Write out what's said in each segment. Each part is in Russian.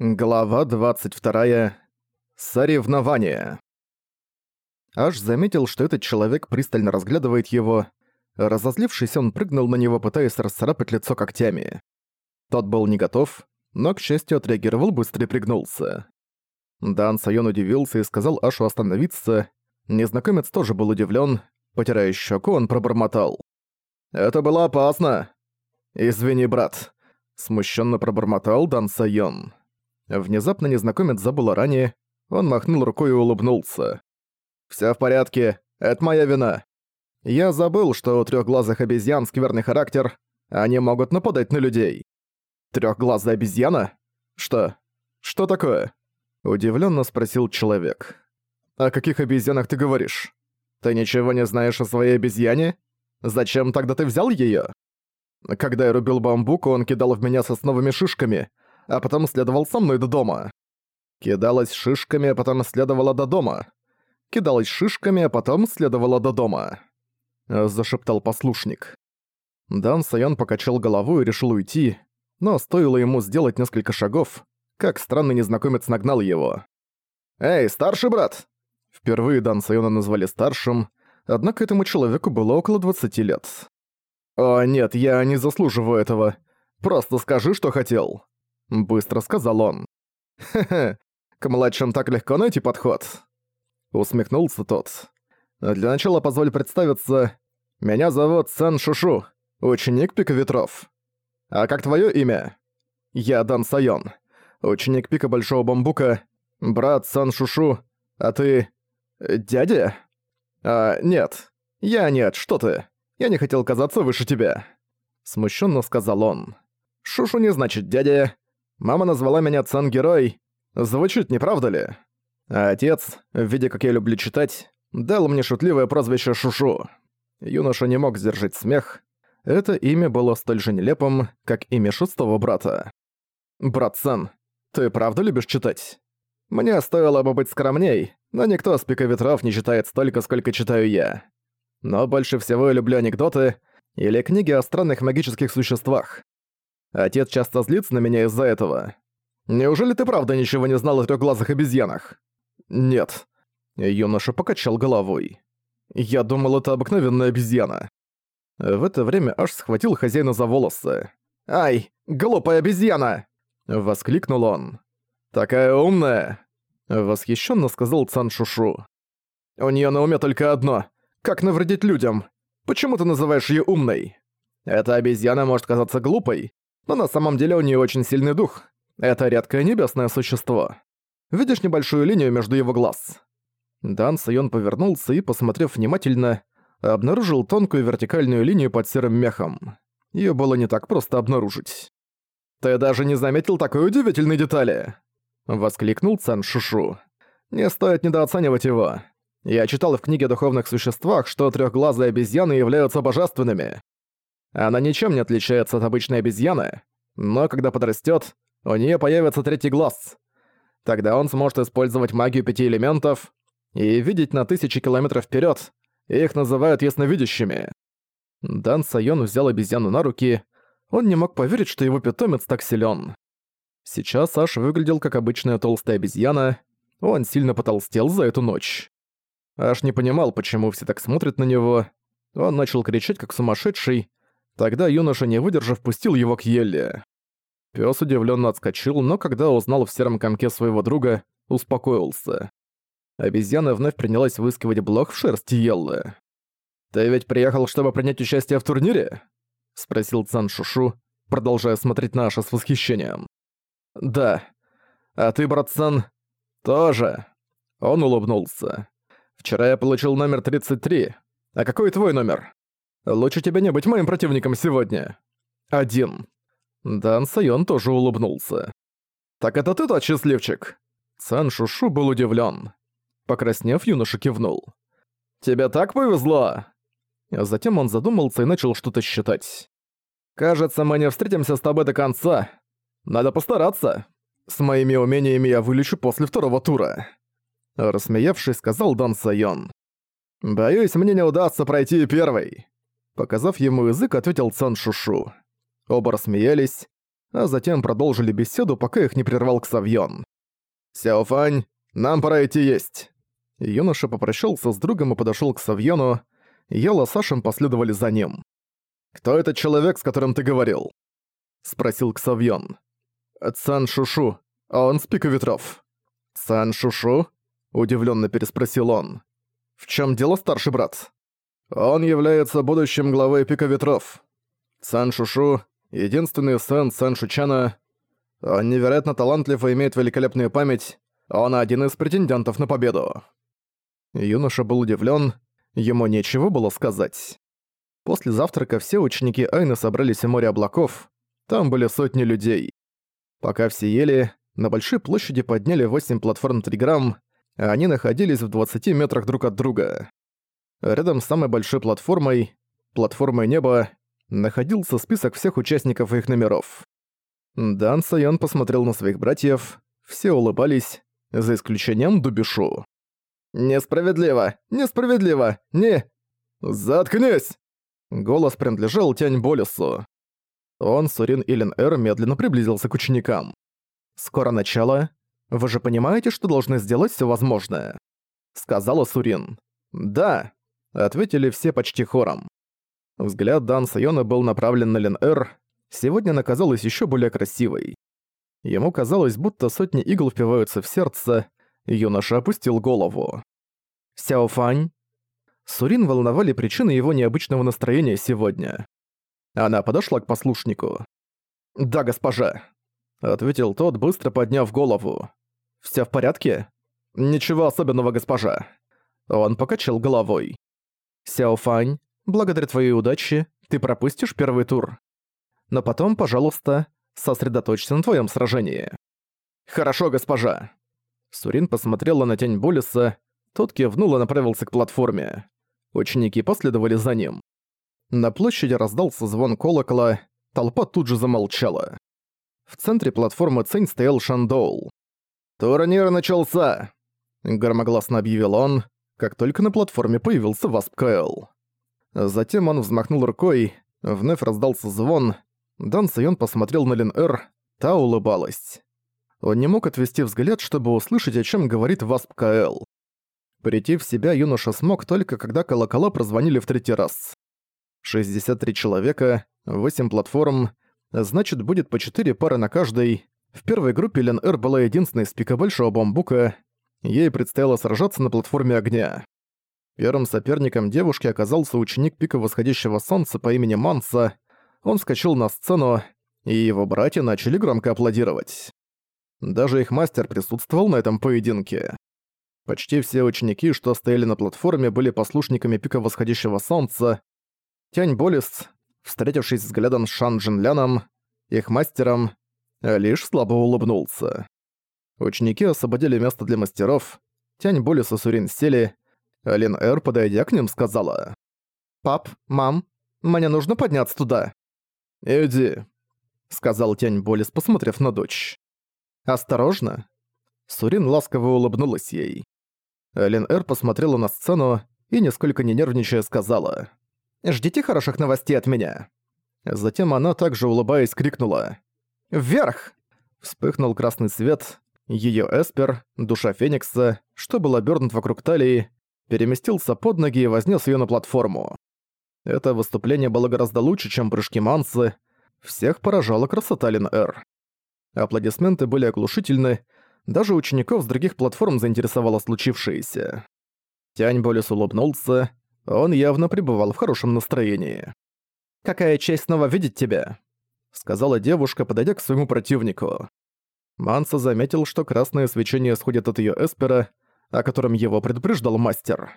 Глава 22. Соревнование. Аж заметил, что этот человек пристально разглядывает его. Разозлившись, он прыгнул на него, пытаясь расцарапать лицо когтями. Тот был не готов, но, к счастью, отреагировал быстро и пригнулся. Дан Сайон удивился и сказал Ашу остановиться. Незнакомец тоже был удивлен. Потирая щеку, он пробормотал. «Это было опасно!» «Извини, брат», — смущенно пробормотал Дан Сайон. Внезапно незнакомец забыл о ране, он махнул рукой и улыбнулся. «Всё в порядке, это моя вина. Я забыл, что у трёхглазых обезьян скверный характер, они могут нападать на людей». «Трёхглазая обезьяна? Что? Что такое?» Удивлённо спросил человек. «О каких обезьянах ты говоришь? Ты ничего не знаешь о своей обезьяне? Зачем тогда ты взял её?» Когда я рубил бамбук, он кидал в меня сосновыми шишками, а потом следовал со мной до дома. Кидалась шишками, а потом следовала до дома. Кидалась шишками, а потом следовала до дома. Зашептал послушник. Дан Сайон покачал головой и решил уйти, но стоило ему сделать несколько шагов, как странный незнакомец нагнал его. «Эй, старший брат!» Впервые Дан Сайона назвали старшим, однако этому человеку было около 20 лет. «О, нет, я не заслуживаю этого. Просто скажи, что хотел». Быстро сказал он. «Хе-хе, к младшим так легко найти подход». Усмехнулся тот. «Для начала позволь представиться. Меня зовут Сан Шушу, ученик Пика Ветров. А как твое имя?» «Я Дан Сайон, ученик Пика Большого Бамбука, брат Сан Шушу, а ты... дядя?» «А, нет. Я нет, что ты. Я не хотел казаться выше тебя». Смущенно сказал он. «Шушу не значит дядя. Мама назвала меня Цан-герой. Звучит, не правда ли? А отец, видя, как я люблю читать, дал мне шутливое прозвище Шушу. Юноша не мог сдержать смех. Это имя было столь же нелепым, как имя шестого брата. «Брат Сан, ты правда любишь читать?» «Мне стоило бы быть скромней, но никто с пика ветров не читает столько, сколько читаю я. Но больше всего я люблю анекдоты или книги о странных магических существах. Отец часто злится на меня из-за этого. Неужели ты правда ничего не знал о трёхглазых обезьянах? Нет. Юноша покачал головой. Я думал, это обыкновенная обезьяна. В это время аж схватил хозяина за волосы. «Ай, глупая обезьяна!» Воскликнул он. «Такая умная!» Восхищенно сказал Цан Шушу. «У неё на уме только одно. Как навредить людям? Почему ты называешь её умной? Эта обезьяна может казаться глупой, но на самом деле у нее очень сильный дух. Это редкое небесное существо. Видишь небольшую линию между его глаз?» Дан Сайон повернулся и, посмотрев внимательно, обнаружил тонкую вертикальную линию под серым мехом. Её было не так просто обнаружить. «Ты даже не заметил такой удивительной детали!» — воскликнул Цан Шушу. «Не стоит недооценивать его. Я читал в книге о духовных существах, что трёхглазые обезьяны являются божественными. Она ничем не отличается от обычной обезьяны, но когда подрастет, у нее появится третий глаз. Тогда он сможет использовать магию пяти элементов и видеть на тысячи километров вперед. Их называют ясновидящими. Дан Сайон взял обезьяну на руки. Он не мог поверить, что его питомец так силен. Сейчас Аш выглядел как обычная толстая обезьяна. Он сильно потолстел за эту ночь. Аш не понимал, почему все так смотрят на него. Он начал кричать, как сумасшедший, Тогда юноша, не выдержав, пустил его к Елле. Пёс удивлённо отскочил, но когда узнал в сером комке своего друга, успокоился. Обезьяна вновь принялась выискивать блок в шерсти Еллы. «Ты ведь приехал, чтобы принять участие в турнире?» — спросил Цан Шушу, продолжая смотреть на Аша с восхищением. «Да. А ты, брат Цан, тоже?» Он улыбнулся. «Вчера я получил номер 33. А какой твой номер?» Лучше тебе не быть моим противником сегодня. Один. Дан Сайон тоже улыбнулся. Так это ты тот счастливчик? Цан Шушу был удивлен. Покраснев, юноша кивнул. «Тебе так повезло!» Затем он задумался и начал что-то считать. «Кажется, мы не встретимся с тобой до конца. Надо постараться. С моими умениями я вылечу после второго тура». Рассмеявшись, сказал Дан Сайон. «Боюсь, мне не удастся пройти первый. Показав ему язык, ответил Цан Шушу. Оба рассмеялись. а затем продолжили беседу, пока их не прервал Ксавьон. «Сяофань, нам пора идти есть!» Юноша попрощался с другом и подошёл к Савьону, Яла с Сашем последовали за ним. «Кто этот человек, с которым ты говорил?» — спросил Ксавьон. «Цан Шушу, а он с пика ветров». «Цан Шушу?» — удивленно переспросил он. «В чем дело, старший брат?» «Он является будущим главой пика ветров. Цан Шушу — единственный сын Цан Шучана. Он невероятно талантлив и имеет великолепную память. Он один из претендентов на победу». Юноша был удивлен, ему нечего было сказать. После завтрака все ученики Айны собрались в море облаков, там были сотни людей. Пока все ели, на большой площади подняли 8 платформ Триграмм, а они находились в 20 метрах друг от друга. Рядом с самой большой платформой, платформой неба, находился список всех участников и их номеров. Дан Сайон посмотрел на своих братьев, все улыбались, за исключением Дубишу. «Несправедливо! Несправедливо! Не...» «Заткнись!» Голос принадлежал Тянь Болесу. Он, Сурин Илен Эр, медленно приблизился к ученикам. «Скоро начало. Вы же понимаете, что должны сделать все возможное?» Сказала Сурин. «Да», — ответили все почти хором. Взгляд Дан Сайона был направлен на Лен Эр. Сегодня она казалась еще более красивой. Ему казалось, будто сотни игл впиваются в сердце, юноша опустил голову. «Сяофань?» Сурин волновали причины его необычного настроения сегодня. Она подошла к послушнику. «Да, госпожа», — ответил тот, быстро подняв голову. «Всё в порядке?» «Ничего особенного, госпожа». Он покачал головой. «Сяофань, благодаря твоей удаче ты пропустишь первый тур. Но потом, пожалуйста, сосредоточься на твоем сражении». «Хорошо, госпожа». Сурин посмотрела на тень Болиса, тот кивнул и направился к платформе. Ученики последовали за ним. На площади раздался звон колокола, толпа тут же замолчала. В центре платформы Цинь стоял Шандоул. «Турнир начался!» — громогласно объявил он, как только на платформе появился Васп КЛ. Затем он взмахнул рукой, вновь раздался звон, Дан Сайон посмотрел на Лин Эр, та улыбалась. Он не мог отвести взгляд, чтобы услышать, о чем говорит Васп КЛ. Прийти в себя юноша смог только когда колокола прозвонили в третий раз. 63 человека, 8 платформ, значит будет по 4 пары на каждой. В первой группе Лен Эр была единственной с пика Большого Бамбука, ей предстояло сражаться на платформе огня. Первым соперником девушки оказался ученик пика восходящего солнца по имени Манса. Он вскочил на сцену, и его братья начали громко аплодировать. Даже их мастер присутствовал на этом поединке. Почти все ученики, что стояли на платформе, были послушниками пика восходящего солнца. Тянь Болис, встретившись взглядом с Шан Джинляном, их мастером, лишь слабо улыбнулся. Ученики освободили место для мастеров, Тянь Болис и Сурин сели, Лин Эр, подойдя к ним, сказала. «Пап, мам, мне нужно подняться туда». «Иди», — сказал Тянь Болис, посмотрев на дочь. «Осторожно». Сурин ласково улыбнулась ей. Лин Эр посмотрела на сцену и, нисколько не нервничая, сказала «Ждите хороших новостей от меня». Затем она, также улыбаясь, крикнула «Вверх!» Вспыхнул красный свет, Её эспер, душа Феникса, что был обернут вокруг талии, переместился под ноги и вознес её на платформу. Это выступление было гораздо лучше, чем прыжки Мансы. Всех поражала красота Лин Эр. Аплодисменты были оглушительны, даже учеников с других платформ заинтересовало случившееся. Тянь Болес улыбнулся, он явно пребывал в хорошем настроении. «Какая честь снова видеть тебя», — сказала девушка, подойдя к своему противнику. Манса заметил, что красное свечение сходит от её эспера, о котором его предупреждал мастер.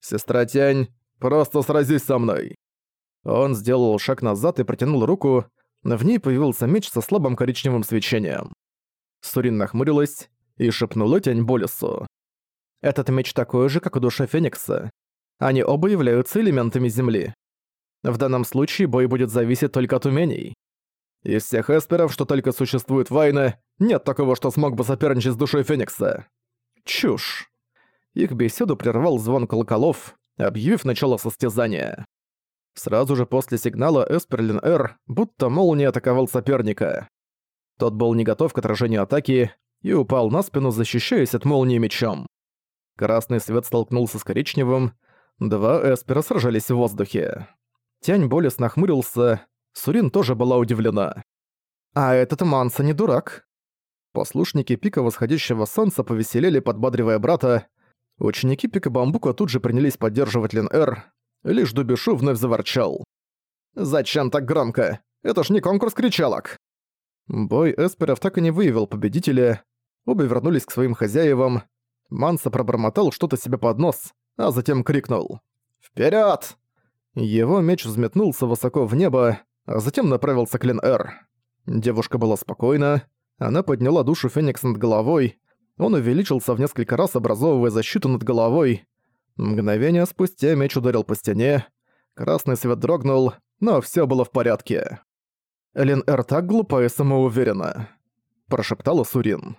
«Сестра Тянь, просто сразись со мной!» Он сделал шаг назад и протянул руку, в ней появился меч со слабым коричневым свечением. Сурин нахмурилась и шепнула тень Болесу. «Этот меч такой же, как у души Феникса. Они оба являются элементами Земли. В данном случае бой будет зависеть только от умений. Из всех эсперов, что только существует в Вайне, нет такого, что смог бы соперничать с душой Феникса. Чушь. Их беседу прервал звон колоколов, объявив начало состязания. Сразу же после сигнала Эсперлин Р, будто молния атаковал соперника. Тот был не готов к отражению атаки и упал на спину, защищаясь от молнии мечом. Красный свет столкнулся с коричневым, два Эспера сражались в воздухе. Тянь Болес нахмурился, Сурин тоже была удивлена. «А этот Манса не дурак». Послушники пика восходящего солнца повеселели, подбадривая брата. Ученики пика Бамбука тут же принялись поддерживать Лин-Эр. Лишь Дубишу вновь заворчал. «Зачем так громко? Это ж не конкурс кричалок!» Бой Эсперов так и не выявил победителя. Обе вернулись к своим хозяевам. Манса пробормотал что-то себе под нос, а затем крикнул. «Вперёд!» Его меч взметнулся высоко в небо, а затем направился к Лин-Эр. Девушка была спокойна, она подняла душу Феникса над головой, он увеличился в несколько раз, образовывая защиту над головой. Мгновение спустя меч ударил по стене, красный свет дрогнул, но всё было в порядке. «Лин-Эр так глупа и самоуверена», – прошептала Сурин.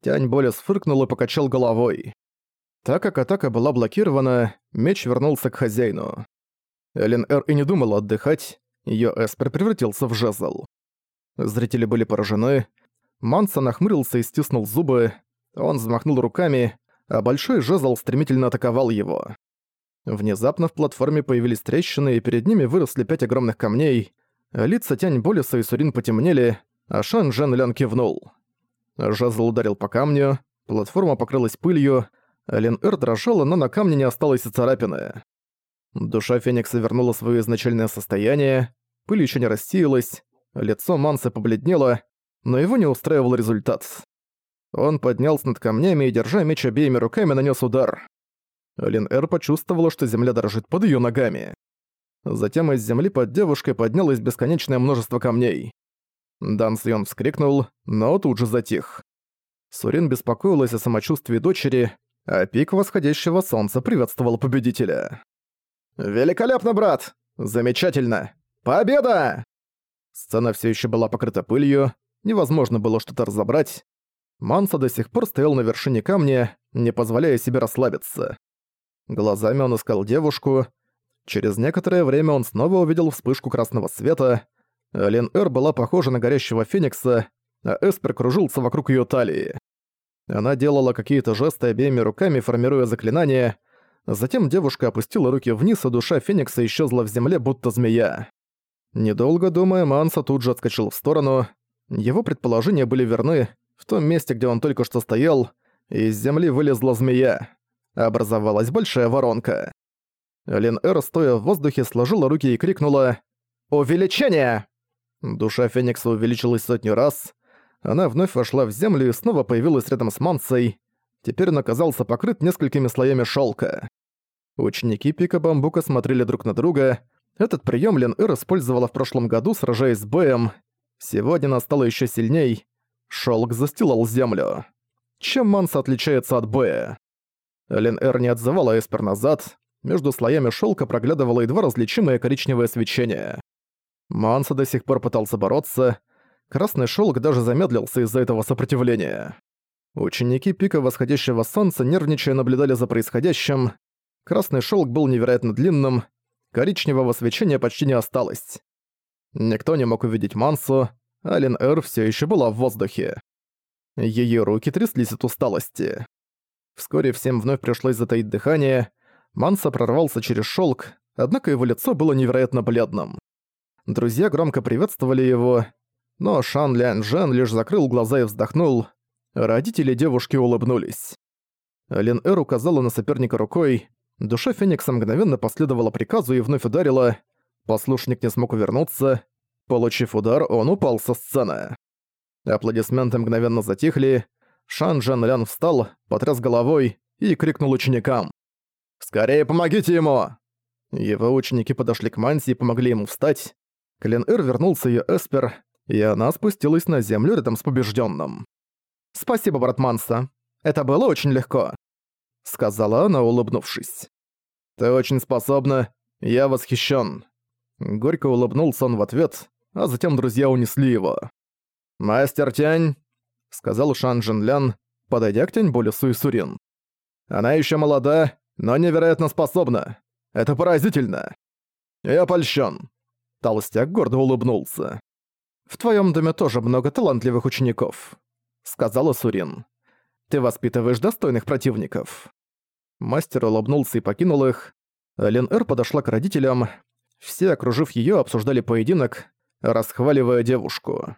Тянь Болес фыркнул и покачал головой. Так как атака была блокирована, меч вернулся к хозяину. Элин-Эр и не думала отдыхать, её эспер превратился в жезл. Зрители были поражены. Манса нахмурился и стиснул зубы. Он взмахнул руками, а большой жезл стремительно атаковал его. Внезапно в платформе появились трещины, и перед ними выросли пять огромных камней. Лица Тянь Болиса и Сурин потемнели, а Шан Жен Лян кивнул. Жезл ударил по камню, платформа покрылась пылью, Лен Эр дрожала, но на камне не осталось и царапины. Душа Феникса вернула свое изначальное состояние, пыль еще не рассеялась, лицо Манса побледнело, но его не устраивал результат. Он поднялся над камнями и, держа меч обеими руками, нанес удар. Лин Эр почувствовала, что земля дрожит под ее ногами. Затем из земли под девушкой поднялось бесконечное множество камней. Дан Сьон вскрикнул, но тут же затих. Сурин беспокоилась о самочувствии дочери, а пик восходящего солнца приветствовал победителя. «Великолепно, брат! Замечательно! Победа!» Сцена все еще была покрыта пылью, невозможно было что-то разобрать. Манса до сих пор стоял на вершине камня, не позволяя себе расслабиться. Глазами он искал девушку. Через некоторое время он снова увидел вспышку красного света. Лен Эр была похожа на горящего феникса, а Эспер кружился вокруг ее талии. Она делала какие-то жесты обеими руками, формируя заклинание. Затем девушка опустила руки вниз, а душа Феникса исчезла в земле, будто змея. Недолго думая, Манса тут же отскочил в сторону. Его предположения были верны, в том месте, где он только что стоял, из земли вылезла змея. Образовалась большая воронка. Лин Эр, стоя в воздухе, сложила руки и крикнула «Увеличение!». Душа Феникса увеличилась сотню раз. Она вновь вошла в землю и снова появилась рядом с Мансой. Теперь он оказался покрыт несколькими слоями шелка. Ученики Пика Бамбука смотрели друг на друга. Этот прием Лин Эр использовала в прошлом году, сражаясь с Бэем. Сегодня она стала еще сильней. Шелк застилал землю. Чем Манса отличается от Бэя? Лен Эр не отзывала Эспер назад, между слоями шелка проглядывало едва различимое коричневое свечение. Манса до сих пор пытался бороться, красный шелк даже замедлился из-за этого сопротивления. Ученики пика восходящего солнца нервничая наблюдали за происходящим. Красный шелк был невероятно длинным, коричневого свечения почти не осталось. Никто не мог увидеть Мансу, Ален Эр все еще была в воздухе. Ее руки тряслись от усталости. Вскоре всем вновь пришлось затаить дыхание. Манса прорвался через шелк, однако его лицо было невероятно бледным. Друзья громко приветствовали его, но Шан Лян Жен лишь закрыл глаза и вздохнул. Родители девушки улыбнулись. Лин Эр указала на соперника рукой. Душа Феникса мгновенно последовала приказу и вновь ударила. Послушник не смог увернуться. Получив удар, он упал со сцены. Аплодисменты мгновенно затихли. Шан Джан Лян встал, потряс головой и крикнул ученикам. «Скорее помогите ему!» Его ученики подошли к Манси и помогли ему встать. Клен-Эр вернулся ее Эспер, и она спустилась на землю рядом с побежденным. «Спасибо, брат Манса. Это было очень легко», — сказала она, улыбнувшись. «Ты очень способна. Я восхищен. Горько улыбнулся он в ответ, а затем друзья унесли его. «Мастер Тянь», — сказал Шан Джин Лян, подойдя к Тянь Болесу и Сурин. «Она еще молода, но невероятно способна. Это поразительно». «Я польщен». Толстяк гордо улыбнулся. «В твоем доме тоже много талантливых учеников», — сказала Сурин. «Ты воспитываешь достойных противников». Мастер улыбнулся и покинул их. Лен Эр подошла к родителям. Все, окружив ее, обсуждали поединок, расхваливая девушку.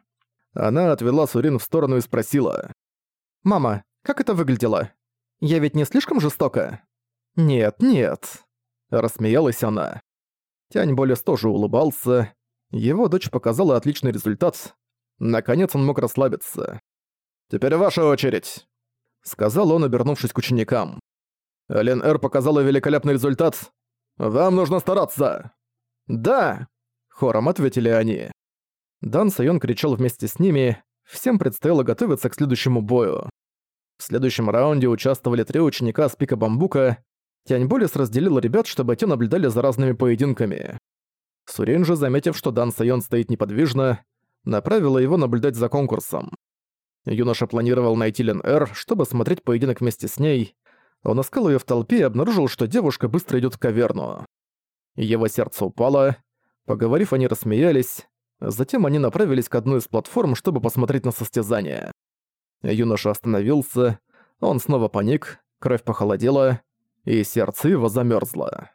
Она отвела Сурин в сторону и спросила. «Мама, как это выглядело? Я ведь не слишком жестока?» «Нет, нет», — рассмеялась она. Тянь Болес тоже улыбался. Его дочь показала отличный результат. Наконец он мог расслабиться. «Теперь ваша очередь», — сказал он, обернувшись к ученикам. Лен Эр показала великолепный результат. Вам нужно стараться!» «Да!» — хором ответили они. Дан Сайон кричал вместе с ними, всем предстояло готовиться к следующему бою. В следующем раунде участвовали три ученика с пика бамбука. Тяньболис разделил ребят, чтобы те наблюдали за разными поединками. Сурен же, заметив, что Дан Сайон стоит неподвижно, направила его наблюдать за конкурсом. Юноша планировал найти Лен Эр, чтобы смотреть поединок вместе с ней, он искал её в толпе и обнаружил, что девушка быстро идёт в каверну. Его сердце упало. Поговорив, они рассмеялись. Затем они направились к одной из платформ, чтобы посмотреть на состязание. Юноша остановился, он снова паник, кровь похолодела, и сердце его замёрзло.